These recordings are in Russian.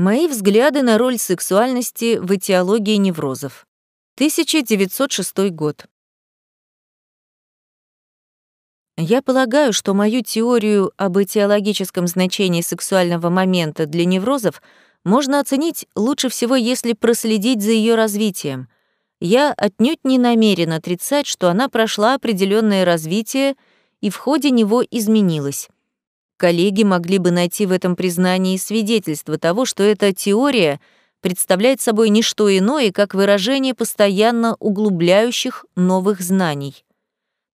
Мои взгляды на роль сексуальности в этиологии неврозов. 1906 год. Я полагаю, что мою теорию об этиологическом значении сексуального момента для неврозов можно оценить лучше всего, если проследить за ее развитием. Я отнюдь не намерен отрицать, что она прошла определенное развитие и в ходе него изменилась. Коллеги могли бы найти в этом признании свидетельство того, что эта теория представляет собой не что иное, как выражение постоянно углубляющих новых знаний.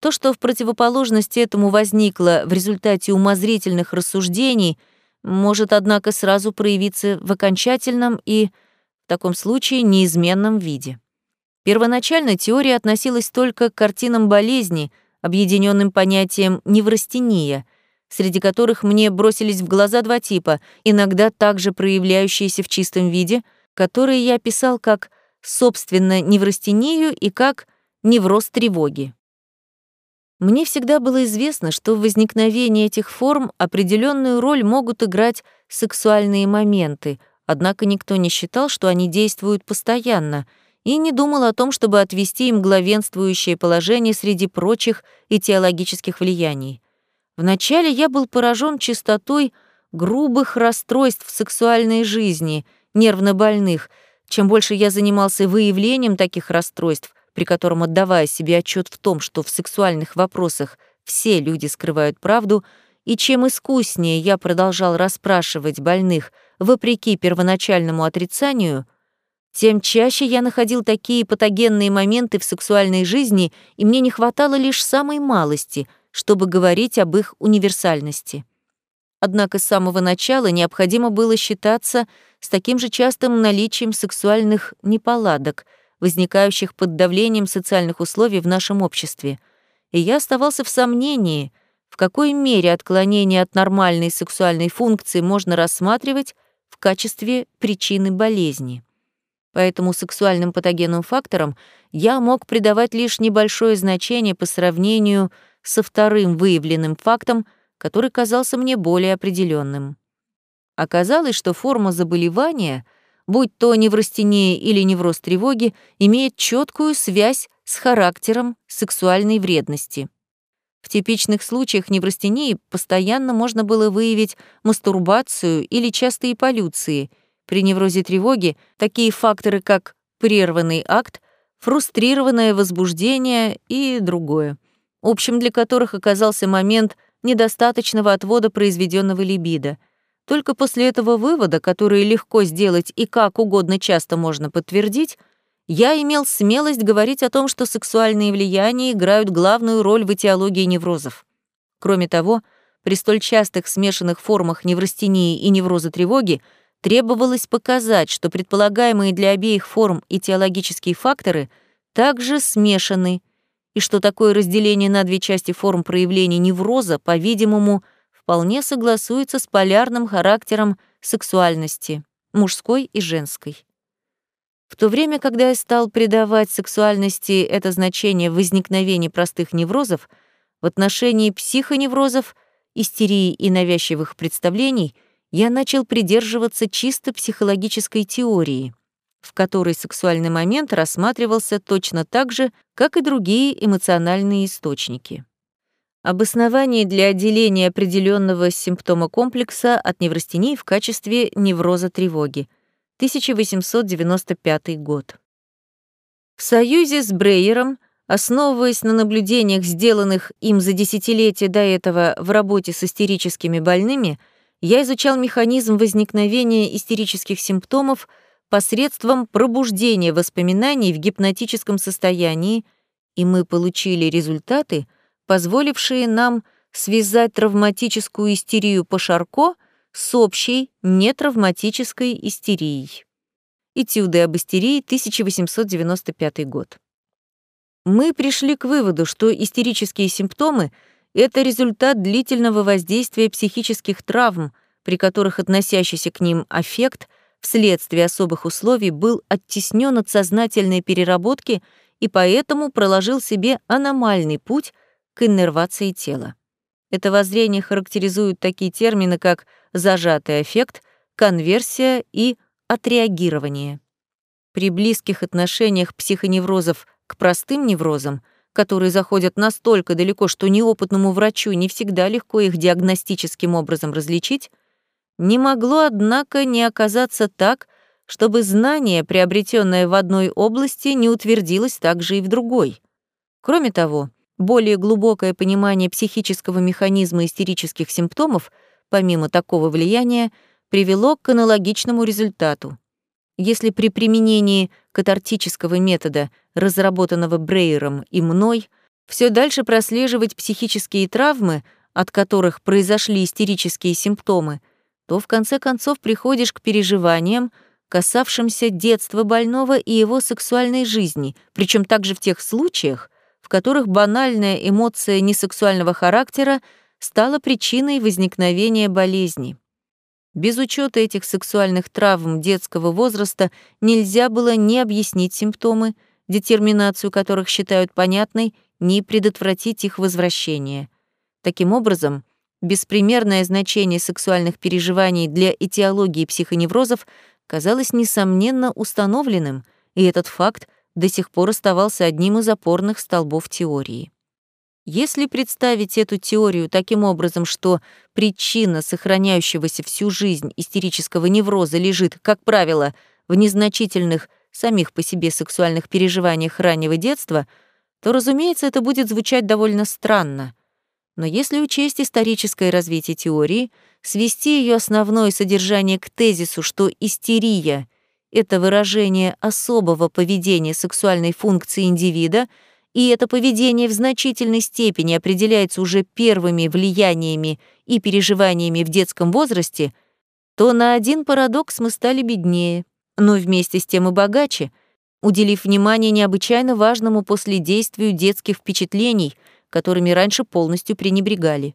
То, что в противоположности этому возникло в результате умозрительных рассуждений, может, однако, сразу проявиться в окончательном и, в таком случае, неизменном виде. Первоначально теория относилась только к картинам болезни, объединенным понятием неврастения, среди которых мне бросились в глаза два типа, иногда также проявляющиеся в чистом виде, которые я описал как собственно неврастению и как невроз тревоги. Мне всегда было известно, что в возникновении этих форм определенную роль могут играть сексуальные моменты, однако никто не считал, что они действуют постоянно, и не думал о том, чтобы отвести им главенствующее положение среди прочих этиологических влияний. Вначале я был поражен чистотой грубых расстройств сексуальной жизни, нервно больных. Чем больше я занимался выявлением таких расстройств, при котором, отдавая себе отчет в том, что в сексуальных вопросах все люди скрывают правду, и чем искуснее я продолжал расспрашивать больных, вопреки первоначальному отрицанию, тем чаще я находил такие патогенные моменты в сексуальной жизни, и мне не хватало лишь самой малости, чтобы говорить об их универсальности. Однако с самого начала необходимо было считаться с таким же частым наличием сексуальных неполадок — возникающих под давлением социальных условий в нашем обществе. И я оставался в сомнении, в какой мере отклонение от нормальной сексуальной функции можно рассматривать в качестве причины болезни. Поэтому сексуальным патогенным факторам я мог придавать лишь небольшое значение по сравнению со вторым выявленным фактом, который казался мне более определенным. Оказалось, что форма заболевания — будь то неврастения или невроз тревоги, имеет четкую связь с характером сексуальной вредности. В типичных случаях неврастении постоянно можно было выявить мастурбацию или частые полюции. При неврозе тревоги такие факторы, как прерванный акт, фрустрированное возбуждение и другое, общим для которых оказался момент недостаточного отвода произведенного либидо — только после этого вывода, который легко сделать и как угодно часто можно подтвердить, я имел смелость говорить о том, что сексуальные влияния играют главную роль в этиологии неврозов. Кроме того, при столь частых смешанных формах неврастении и невроза тревоги требовалось показать, что предполагаемые для обеих форм этиологические факторы также смешаны, и что такое разделение на две части форм проявления невроза, по-видимому, — вполне согласуется с полярным характером сексуальности, мужской и женской. В то время, когда я стал придавать сексуальности это значение в возникновении простых неврозов, в отношении психоневрозов, истерии и навязчивых представлений я начал придерживаться чисто психологической теории, в которой сексуальный момент рассматривался точно так же, как и другие эмоциональные источники. Обоснование для отделения определенного симптома комплекса от неврастении в качестве невроза тревоги. 1895 год. В союзе с Брейером, основываясь на наблюдениях, сделанных им за десятилетия до этого в работе с истерическими больными, я изучал механизм возникновения истерических симптомов посредством пробуждения воспоминаний в гипнотическом состоянии, и мы получили результаты — позволившие нам связать травматическую истерию по Шарко с общей нетравматической истерией. Этюды об истерии, 1895 год. Мы пришли к выводу, что истерические симптомы — это результат длительного воздействия психических травм, при которых относящийся к ним аффект вследствие особых условий был оттеснен от сознательной переработки и поэтому проложил себе аномальный путь — к иннервации тела. Это воззрение характеризуют такие термины, как зажатый эффект, конверсия и отреагирование. При близких отношениях психоневрозов к простым неврозам, которые заходят настолько далеко, что неопытному врачу не всегда легко их диагностическим образом различить, не могло, однако, не оказаться так, чтобы знание, приобретенное в одной области, не утвердилось также и в другой. Кроме того, более глубокое понимание психического механизма истерических симптомов, помимо такого влияния, привело к аналогичному результату. Если при применении катартического метода, разработанного Брейером и мной, все дальше прослеживать психические травмы, от которых произошли истерические симптомы, то в конце концов приходишь к переживаниям, касавшимся детства больного и его сексуальной жизни, причем также в тех случаях, в которых банальная эмоция несексуального характера стала причиной возникновения болезни. Без учета этих сексуальных травм детского возраста нельзя было ни объяснить симптомы, детерминацию которых считают понятной, ни предотвратить их возвращение. Таким образом, беспримерное значение сексуальных переживаний для этиологии психоневрозов казалось несомненно установленным, и этот факт до сих пор оставался одним из опорных столбов теории. Если представить эту теорию таким образом, что причина сохраняющегося всю жизнь истерического невроза лежит, как правило, в незначительных самих по себе сексуальных переживаниях раннего детства, то, разумеется, это будет звучать довольно странно. Но если учесть историческое развитие теории, свести ее основное содержание к тезису, что истерия — это выражение особого поведения сексуальной функции индивида, и это поведение в значительной степени определяется уже первыми влияниями и переживаниями в детском возрасте, то на один парадокс мы стали беднее, но вместе с тем и богаче, уделив внимание необычайно важному последействию детских впечатлений, которыми раньше полностью пренебрегали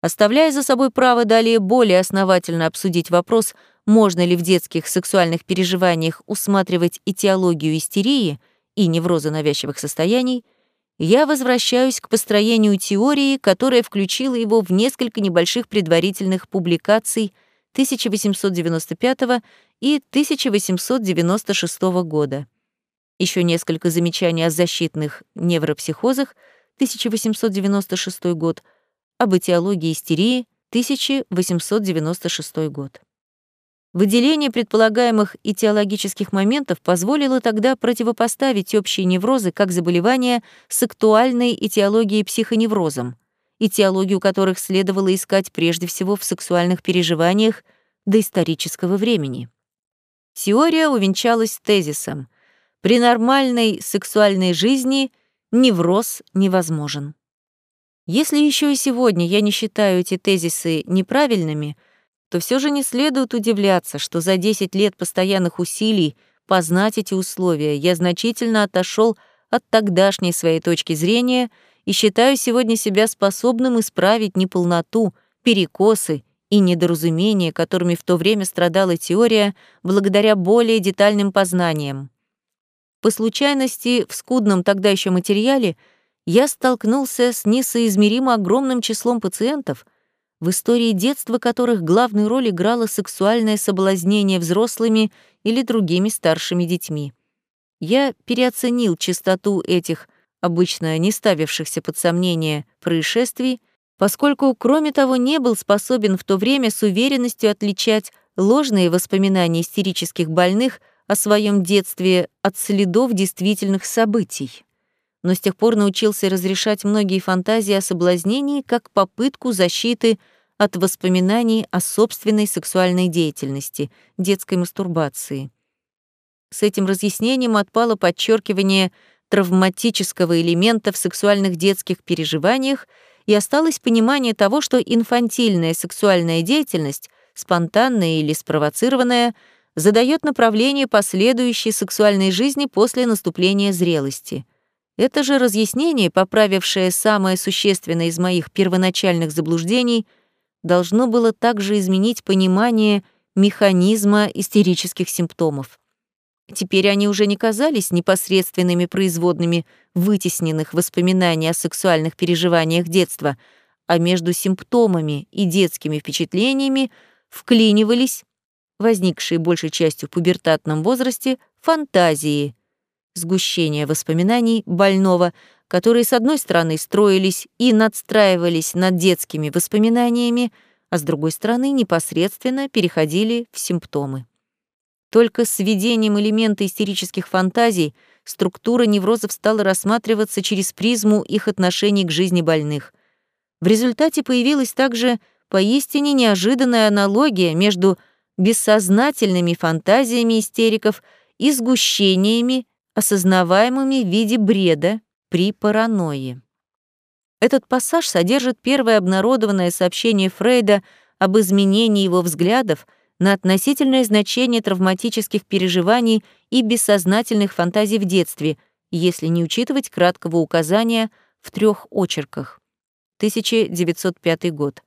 оставляя за собой право далее более основательно обсудить вопрос, можно ли в детских сексуальных переживаниях усматривать этиологию истерии и невроза навязчивых состояний, я возвращаюсь к построению теории, которая включила его в несколько небольших предварительных публикаций 1895 и 1896 года. Еще несколько замечаний о защитных невропсихозах 1896 год — об этиологии истерии, 1896 год. Выделение предполагаемых этиологических моментов позволило тогда противопоставить общие неврозы как заболевания с актуальной этиологией психоневрозом, этиологию которых следовало искать прежде всего в сексуальных переживаниях доисторического времени. Теория увенчалась тезисом «При нормальной сексуальной жизни невроз невозможен». Если еще и сегодня я не считаю эти тезисы неправильными, то все же не следует удивляться, что за 10 лет постоянных усилий познать эти условия я значительно отошел от тогдашней своей точки зрения и считаю сегодня себя способным исправить неполноту, перекосы и недоразумения, которыми в то время страдала теория, благодаря более детальным познаниям. По случайности, в скудном тогда еще материале — я столкнулся с несоизмеримо огромным числом пациентов, в истории детства которых главную роль играло сексуальное соблазнение взрослыми или другими старшими детьми. Я переоценил частоту этих, обычно не ставившихся под сомнение, происшествий, поскольку, кроме того, не был способен в то время с уверенностью отличать ложные воспоминания истерических больных о своем детстве от следов действительных событий но с тех пор научился разрешать многие фантазии о соблазнении как попытку защиты от воспоминаний о собственной сексуальной деятельности, детской мастурбации. С этим разъяснением отпало подчеркивание травматического элемента в сексуальных детских переживаниях и осталось понимание того, что инфантильная сексуальная деятельность, спонтанная или спровоцированная, задает направление последующей сексуальной жизни после наступления зрелости — это же разъяснение, поправившее самое существенное из моих первоначальных заблуждений, должно было также изменить понимание механизма истерических симптомов. Теперь они уже не казались непосредственными производными вытесненных воспоминаний о сексуальных переживаниях детства, а между симптомами и детскими впечатлениями вклинивались возникшие большей частью в пубертатном возрасте, фантазии, сгущение воспоминаний больного, которые, с одной стороны, строились и надстраивались над детскими воспоминаниями, а с другой стороны, непосредственно переходили в симптомы. Только с введением элемента истерических фантазий структура неврозов стала рассматриваться через призму их отношений к жизни больных. В результате появилась также поистине неожиданная аналогия между бессознательными фантазиями истериков и сгущениями, осознаваемыми в виде бреда при паранойи. Этот пассаж содержит первое обнародованное сообщение Фрейда об изменении его взглядов на относительное значение травматических переживаний и бессознательных фантазий в детстве, если не учитывать краткого указания в трех очерках. 1905 год.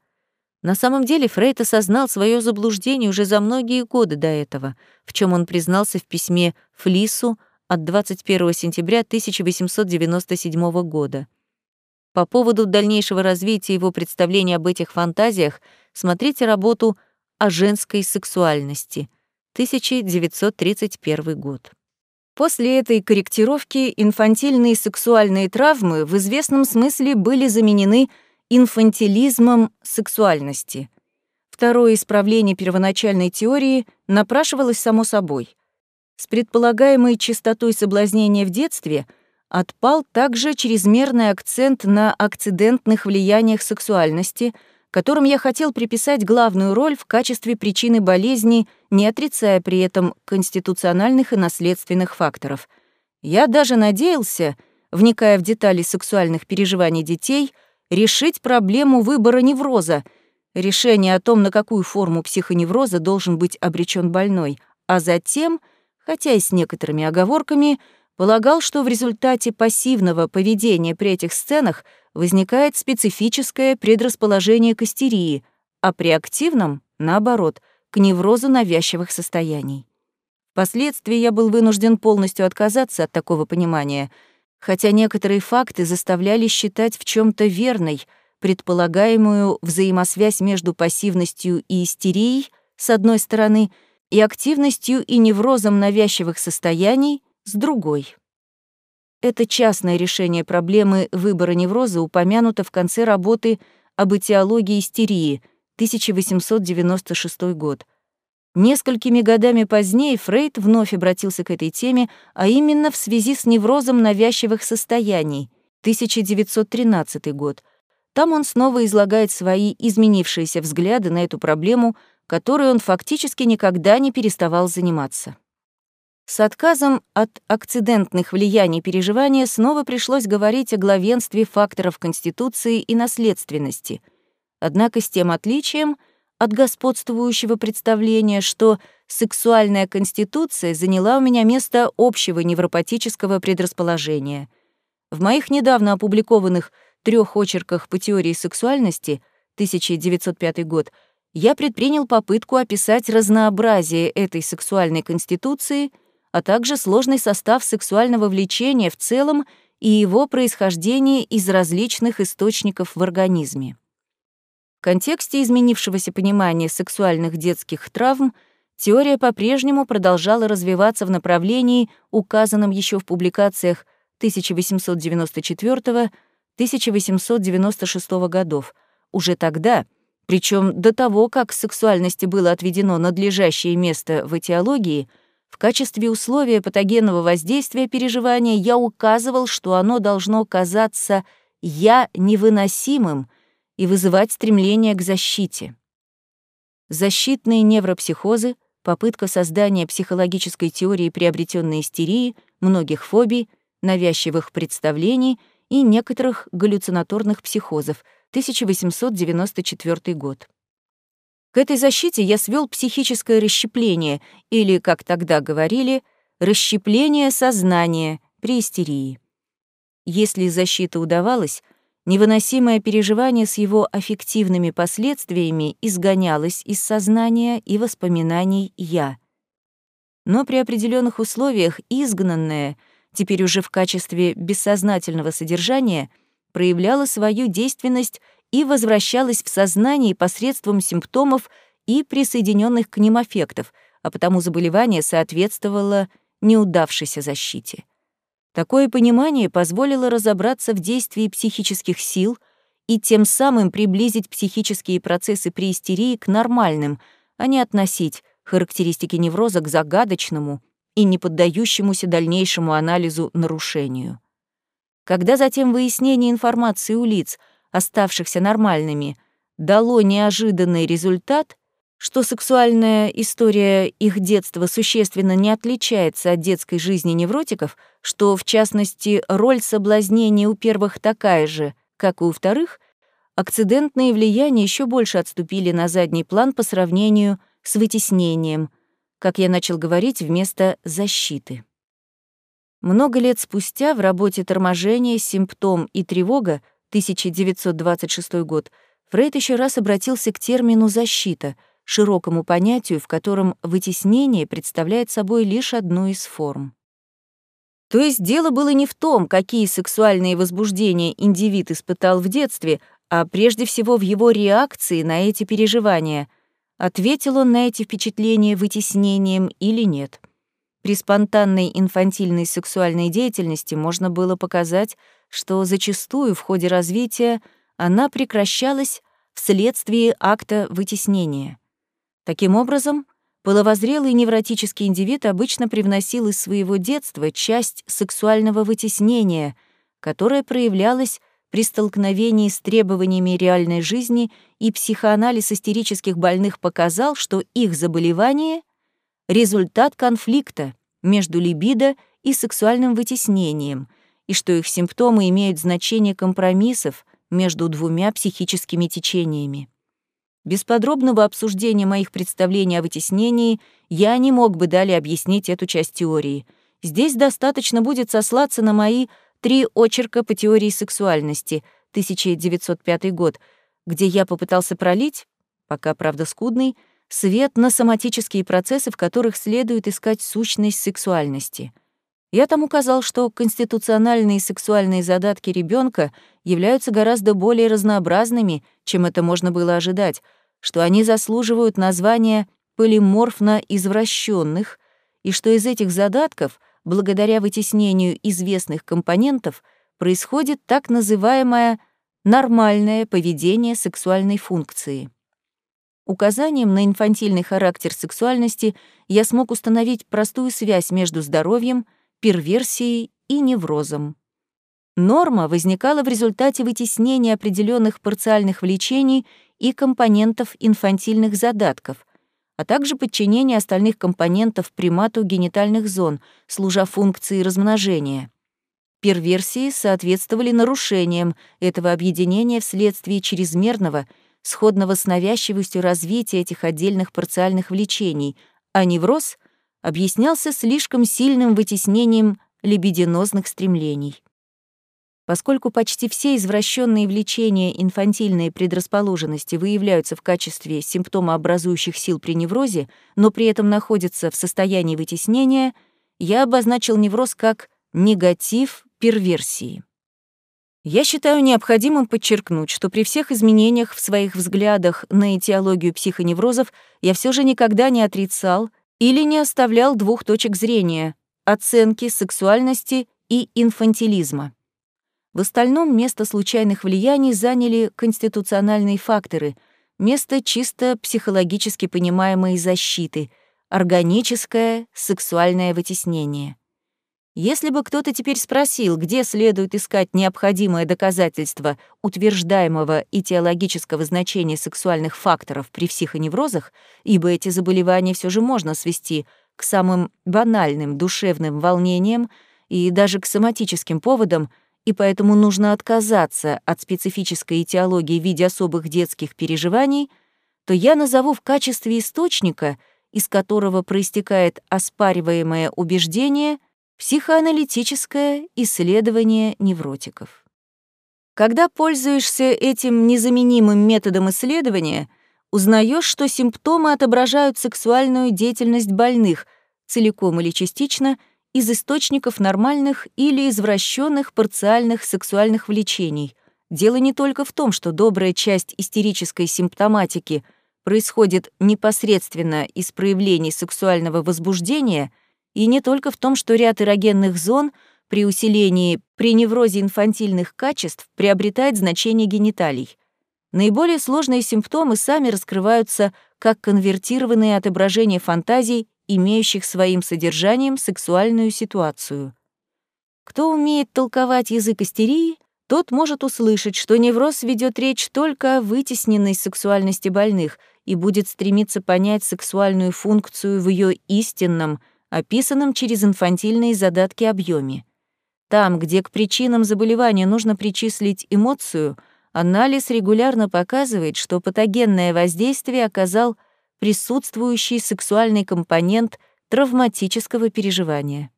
На самом деле Фрейд осознал свое заблуждение уже за многие годы до этого, в чем он признался в письме Флису от 21 сентября 1897 года. По поводу дальнейшего развития его представления об этих фантазиях смотрите работу «О женской сексуальности», 1931 год. После этой корректировки инфантильные сексуальные травмы в известном смысле были заменены инфантилизмом сексуальности. Второе исправление первоначальной теории напрашивалось само собой. С предполагаемой частотой соблазнения в детстве отпал также чрезмерный акцент на акцидентных влияниях сексуальности, которым я хотел приписать главную роль в качестве причины болезни, не отрицая при этом конституциональных и наследственных факторов. Я даже надеялся, вникая в детали сексуальных переживаний детей — решить проблему выбора невроза, решение о том, на какую форму психоневроза должен быть обречен больной, а затем, хотя и с некоторыми оговорками, полагал, что в результате пассивного поведения при этих сценах возникает специфическое предрасположение к истерии, а при активном, наоборот, к неврозу навязчивых состояний. Впоследствии я был вынужден полностью отказаться от такого понимания — хотя некоторые факты заставляли считать в чем то верной предполагаемую взаимосвязь между пассивностью и истерией, с одной стороны, и активностью и неврозом навязчивых состояний, с другой. Это частное решение проблемы выбора невроза упомянуто в конце работы об этиологии истерии, 1896 год. Несколькими годами позднее Фрейд вновь обратился к этой теме, а именно в связи с неврозом навязчивых состояний, 1913 год. Там он снова излагает свои изменившиеся взгляды на эту проблему, которой он фактически никогда не переставал заниматься. С отказом от акцидентных влияний переживания снова пришлось говорить о главенстве факторов Конституции и наследственности. Однако с тем отличием — от господствующего представления, что сексуальная конституция заняла у меня место общего невропатического предрасположения. В моих недавно опубликованных трех очерках по теории сексуальности 1905 год я предпринял попытку описать разнообразие этой сексуальной конституции, а также сложный состав сексуального влечения в целом и его происхождение из различных источников в организме. В контексте изменившегося понимания сексуальных детских травм теория по-прежнему продолжала развиваться в направлении, указанном еще в публикациях 1894-1896 годов. Уже тогда, причем до того, как сексуальности было отведено надлежащее место в этиологии, в качестве условия патогенного воздействия переживания я указывал, что оно должно казаться «я» невыносимым — и вызывать стремление к защите. Защитные невропсихозы, попытка создания психологической теории приобретенной истерии, многих фобий, навязчивых представлений и некоторых галлюцинаторных психозов, 1894 год. К этой защите я свел психическое расщепление, или, как тогда говорили, расщепление сознания при истерии. Если защита удавалась, Невыносимое переживание с его аффективными последствиями изгонялось из сознания и воспоминаний «я». Но при определенных условиях изгнанное, теперь уже в качестве бессознательного содержания, проявляло свою действенность и возвращалось в сознание посредством симптомов и присоединенных к ним аффектов, а потому заболевание соответствовало неудавшейся защите. Такое понимание позволило разобраться в действии психических сил и тем самым приблизить психические процессы при истерии к нормальным, а не относить характеристики невроза к загадочному и не поддающемуся дальнейшему анализу нарушению. Когда затем выяснение информации у лиц, оставшихся нормальными, дало неожиданный результат, что сексуальная история их детства существенно не отличается от детской жизни невротиков, что, в частности, роль соблазнения у первых такая же, как и у вторых, акцидентные влияния еще больше отступили на задний план по сравнению с вытеснением, как я начал говорить, вместо защиты. Много лет спустя в работе «Торможение, симптом и тревога» 1926 год Фрейд еще раз обратился к термину «защита», широкому понятию, в котором вытеснение представляет собой лишь одну из форм. То есть дело было не в том, какие сексуальные возбуждения индивид испытал в детстве, а прежде всего в его реакции на эти переживания. Ответил он на эти впечатления вытеснением или нет. При спонтанной инфантильной сексуальной деятельности можно было показать, что зачастую в ходе развития она прекращалась вследствие акта вытеснения. Таким образом, половозрелый невротический индивид обычно привносил из своего детства часть сексуального вытеснения, которая проявлялась при столкновении с требованиями реальной жизни, и психоанализ истерических больных показал, что их заболевание — результат конфликта между либидо и сексуальным вытеснением, и что их симптомы имеют значение компромиссов между двумя психическими течениями. Без подробного обсуждения моих представлений о вытеснении я не мог бы далее объяснить эту часть теории. Здесь достаточно будет сослаться на мои три очерка по теории сексуальности, 1905 год, где я попытался пролить, пока, правда, скудный, свет на соматические процессы, в которых следует искать сущность сексуальности. Я там указал, что конституциональные сексуальные задатки ребенка являются гораздо более разнообразными, чем это можно было ожидать, что они заслуживают названия полиморфно извращенных, и что из этих задатков, благодаря вытеснению известных компонентов, происходит так называемое нормальное поведение сексуальной функции. Указанием на инфантильный характер сексуальности я смог установить простую связь между здоровьем — перверсией и неврозом. Норма возникала в результате вытеснения определенных парциальных влечений и компонентов инфантильных задатков, а также подчинения остальных компонентов примату генитальных зон, служа функции размножения. Перверсии соответствовали нарушениям этого объединения вследствие чрезмерного, сходного с навязчивостью развития этих отдельных парциальных влечений, а невроз объяснялся слишком сильным вытеснением либидинозных стремлений. Поскольку почти все извращенные влечения инфантильные предрасположенности выявляются в качестве симптомообразующих сил при неврозе, но при этом находятся в состоянии вытеснения, я обозначил невроз как негатив перверсии. Я считаю необходимым подчеркнуть, что при всех изменениях в своих взглядах на этиологию психоневрозов я все же никогда не отрицал — или не оставлял двух точек зрения — оценки сексуальности и инфантилизма. В остальном место случайных влияний заняли конституциональные факторы, место чисто психологически понимаемой защиты, органическое сексуальное вытеснение. Если бы кто-то теперь спросил, где следует искать необходимое доказательство утверждаемого и теологического значения сексуальных факторов при психоневрозах, ибо эти заболевания все же можно свести к самым банальным душевным волнениям и даже к соматическим поводам, и поэтому нужно отказаться от специфической этиологии в виде особых детских переживаний, то я назову в качестве источника, из которого проистекает оспариваемое убеждение — Психоаналитическое исследование невротиков. Когда пользуешься этим незаменимым методом исследования, узнаешь, что симптомы отображают сексуальную деятельность больных, целиком или частично, из источников нормальных или извращенных парциальных сексуальных влечений. Дело не только в том, что добрая часть истерической симптоматики происходит непосредственно из проявлений сексуального возбуждения и не только в том, что ряд эрогенных зон при усилении при неврозе инфантильных качеств приобретает значение гениталий. Наиболее сложные симптомы сами раскрываются как конвертированные отображения фантазий, имеющих своим содержанием сексуальную ситуацию. Кто умеет толковать язык истерии, тот может услышать, что невроз ведет речь только о вытесненной сексуальности больных и будет стремиться понять сексуальную функцию в ее истинном, описанном через инфантильные задатки объеме. Там, где к причинам заболевания нужно причислить эмоцию, анализ регулярно показывает, что патогенное воздействие оказал присутствующий сексуальный компонент травматического переживания.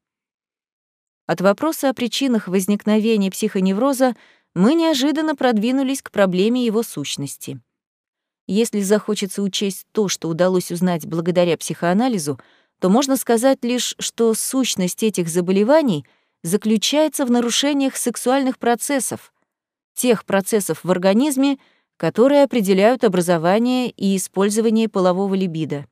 От вопроса о причинах возникновения психоневроза мы неожиданно продвинулись к проблеме его сущности. Если захочется учесть то, что удалось узнать благодаря психоанализу, то можно сказать лишь, что сущность этих заболеваний заключается в нарушениях сексуальных процессов, тех процессов в организме, которые определяют образование и использование полового либидо.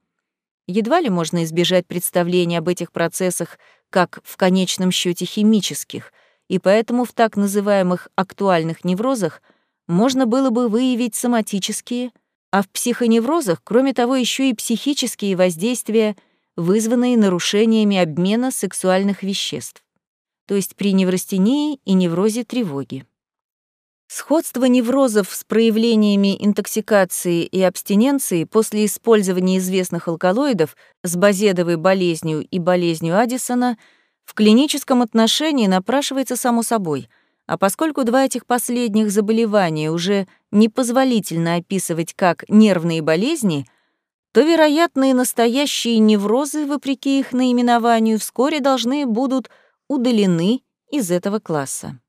Едва ли можно избежать представления об этих процессах как в конечном счете химических, и поэтому в так называемых актуальных неврозах можно было бы выявить соматические, а в психоневрозах, кроме того, еще и психические воздействия, вызванные нарушениями обмена сексуальных веществ, то есть при неврастении и неврозе тревоги. Сходство неврозов с проявлениями интоксикации и абстиненции после использования известных алкалоидов с базедовой болезнью и болезнью Аддисона в клиническом отношении напрашивается само собой, а поскольку два этих последних заболевания уже непозволительно описывать как нервные болезни, то вероятные настоящие неврозы, вопреки их наименованию, вскоре должны будут удалены из этого класса.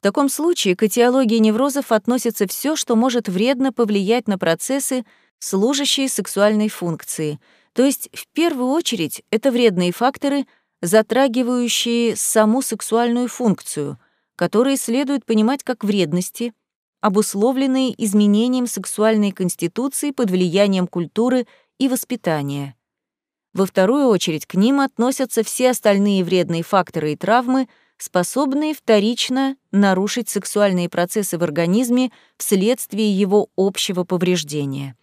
В таком случае к этиологии неврозов относится все, что может вредно повлиять на процессы, служащие сексуальной функции. То есть, в первую очередь, это вредные факторы, затрагивающие саму сексуальную функцию, которые следует понимать как вредности, обусловленные изменением сексуальной конституции под влиянием культуры и воспитания. Во вторую очередь к ним относятся все остальные вредные факторы и травмы — способные вторично нарушить сексуальные процессы в организме вследствие его общего повреждения.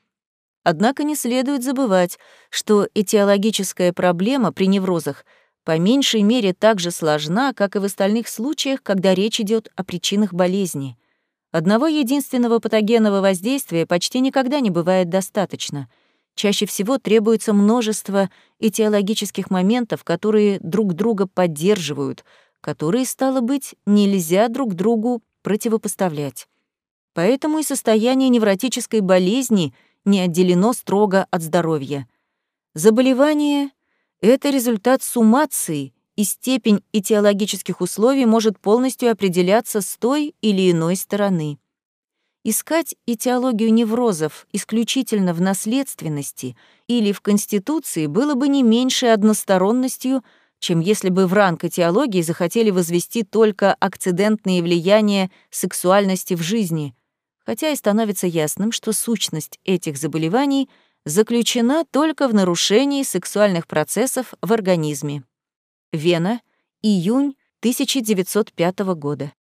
Однако не следует забывать, что этиологическая проблема при неврозах по меньшей мере так же сложна, как и в остальных случаях, когда речь идет о причинах болезни. Одного единственного патогенного воздействия почти никогда не бывает достаточно. Чаще всего требуется множество этиологических моментов, которые друг друга поддерживают — которые, стало быть, нельзя друг другу противопоставлять. Поэтому и состояние невротической болезни не отделено строго от здоровья. Заболевание — это результат суммации, и степень этиологических условий может полностью определяться с той или иной стороны. Искать этиологию неврозов исключительно в наследственности или в конституции было бы не меньшей односторонностью — чем если бы в ранг этиологии захотели возвести только акцидентные влияния сексуальности в жизни, хотя и становится ясным, что сущность этих заболеваний заключена только в нарушении сексуальных процессов в организме. Вена, июнь 1905 года.